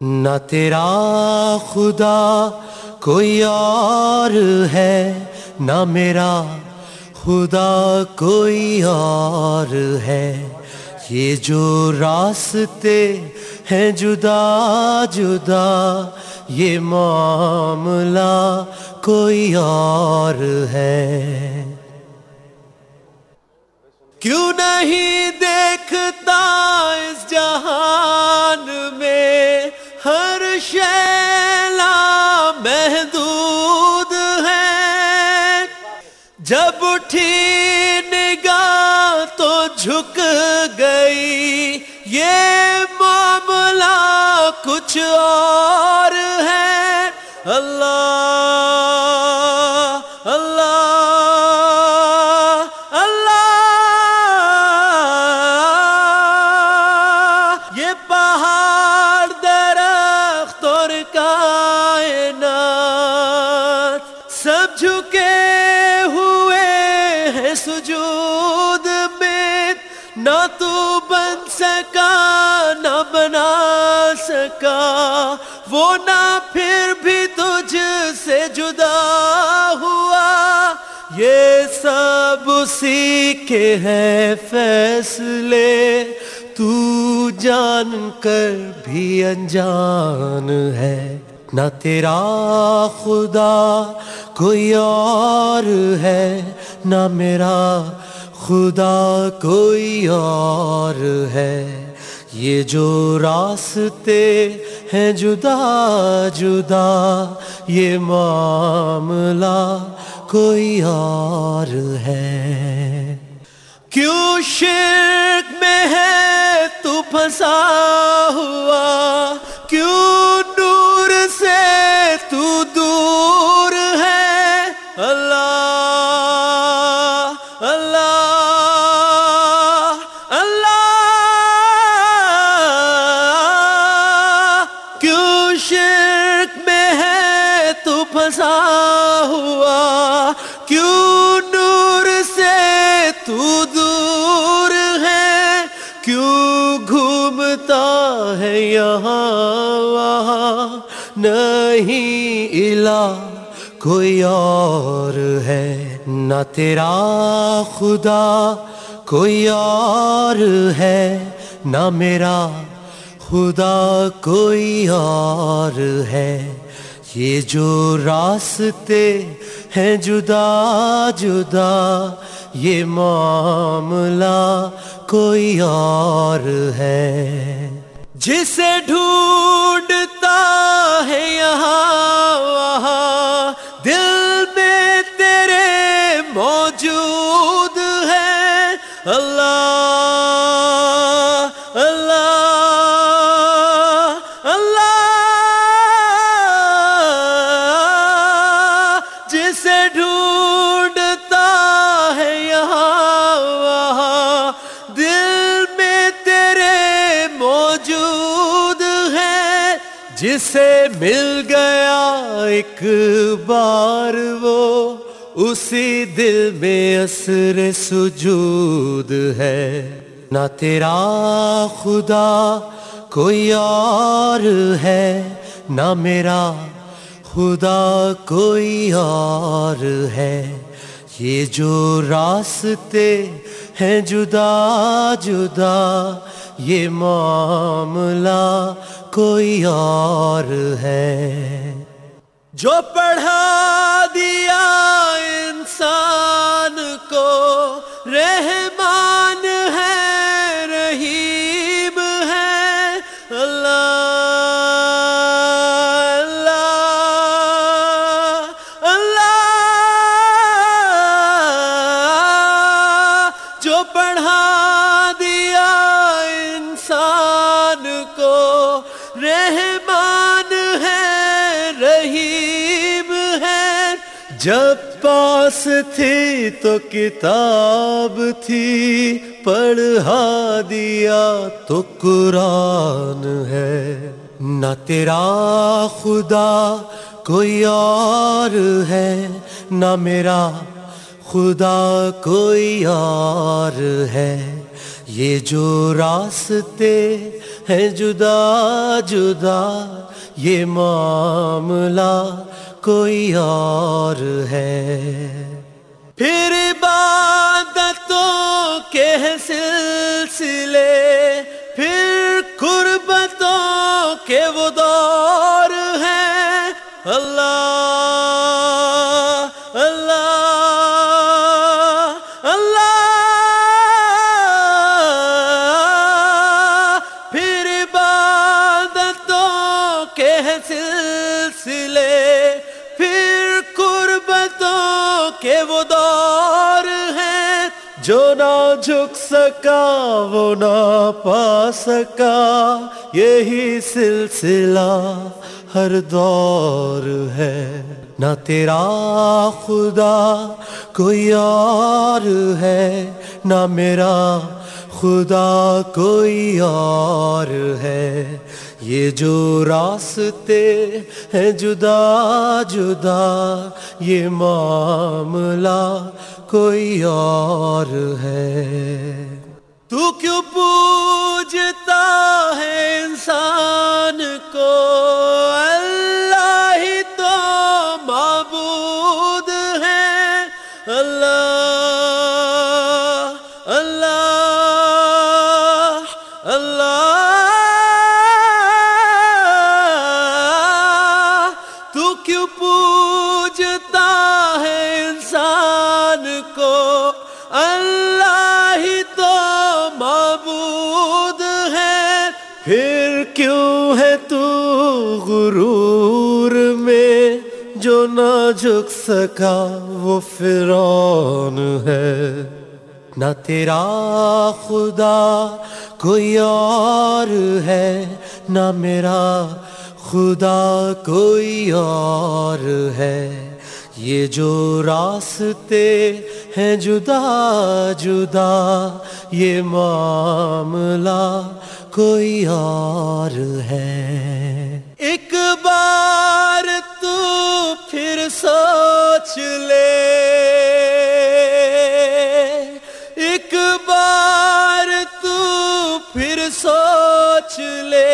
نہ تیرا خدا کوئی اور ہے، نہ میرا خدا کوئی اور ہے۔ یہ جو راستے ہیں جدا جدا، یہ معاملہ کوئی اور ہے۔ کیوں نہیں دیکھتا اس جہان میں؟ ہر شیلا محدود ہے۔ جب اٹھی نگاہ تو جھک گئی۔ یہ معاملہ کچھ اور ہے۔ اللہ سکا وہ نہ پھر بھی تجھ سے جدا ہوا۔ یہ سب اسی کے ہیں فیصلے۔ تو جان کر بھی انجان ہے۔ نہ تیرا خدا کوئی اور ہے، نہ میرا خدا کوئی اور ہے۔ یہ جو راستے ہیں جدا جدا، یہ معاملہ کوئی اور ہے۔ کیوں شرک میں ہے تو پھنسا ہوا، کیوں نور سے تو دور ہے؟ کیوں گھومتا ہے یہاں وہاں؟ نہیں علا کوئی اور ہے، نہ تیرا خدا کوئی اور ہے، نہ میرا خدا کوئی اور ہے۔ یہ جو راستے ہیں جدا جدا، یہ معاملہ کوئی اور ہے۔ جسے ڈھونڈتا ہے یہاں وہاں، دل میں تیرے موجود ہے اللہ جسے مل گیا ایک بار وہ، اسی دل میں اثر سجود ہے۔ نہ تیرا خدا کوئی اور ہے، نہ میرا خدا کوئی اور ہے۔ یہ جو راستے ہیں جدا جدا یہ معاملہ کوئی اور ہے۔ جو پڑھا دیا انسان کو رہے جب پاس تھی تو کتاب تھی، پڑھا دیا تو قرآن ہے۔ نہ تیرا خدا کوئی اور ہے، نہ میرا خدا کوئی اور ہے۔ یہ جو راستے ہیں جدا جدا، یہ معاملہ کوئی اور ہے۔ پھر عبادتوں کے سلسلے، پھر قربتوں کے وہ دور ہیں۔ اللہ اللہ اللہ۔ پھر باد وہ دور ہے جو نہ جھک سکا، وہ نہ پا سکا۔ یہی سلسلہ ہر دور ہے۔ نہ تیرا خدا کوئی اور ہے، نہ میرا خدا کوئی اور ہے۔ یہ جو راستے ہیں جدا جدا، یہ معاملہ کوئی اور ہے۔ تو کیوں پوجتا ہے انسان کو؟ اللہ ہی تو معبود ہے، اللہ کیوں ہے تو غرور میں جو نہ جھک سکا وہ فرعون ہے؟ نہ تیرا خدا کوئی اور ہے، نہ میرا خدا کوئی اور ہے۔ یہ جو راستے ہیں جدا جدا، یہ معاملہ کوئی اور ہے۔ ایک بار تو پھر سوچ لے۔ ایک بار تو پھر سوچ لے۔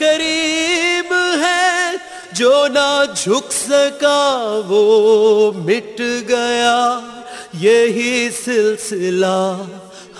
کریم ہے، جو نہ جھک سکا، وہ مٹ گیا۔ یہی سلسلہ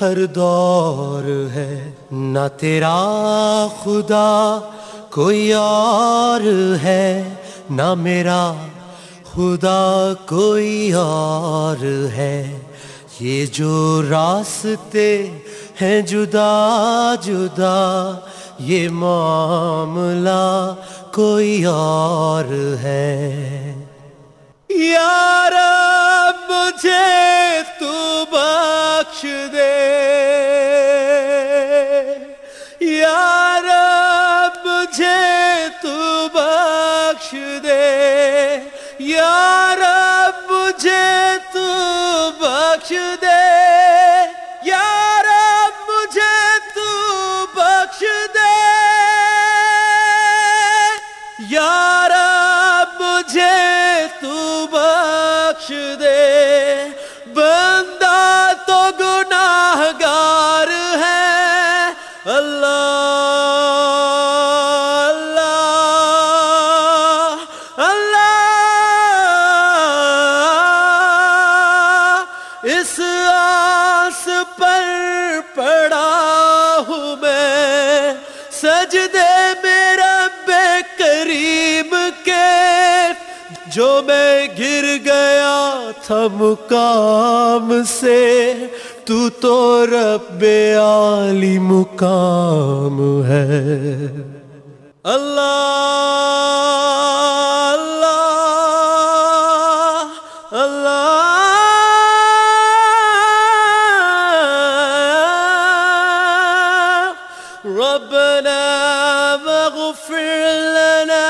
ہر دور ہے۔ نہ تیرا خدا کوئی اور ہے، نہ میرا خدا کوئی اور ہے۔ یہ جو راستے ہیں، جدا جدا یہ معاملہ کوئی اور ہے۔ یار مجھے تو بخش دے۔ یار مجھے تو بخش دے۔ یار مجھے تو بخش دے۔ جو میں گر گیا تھا مقام سے، تو تو رب عالی مقام ہے۔ اللہ اللہ اللہ۔ ربنا واغفر لنا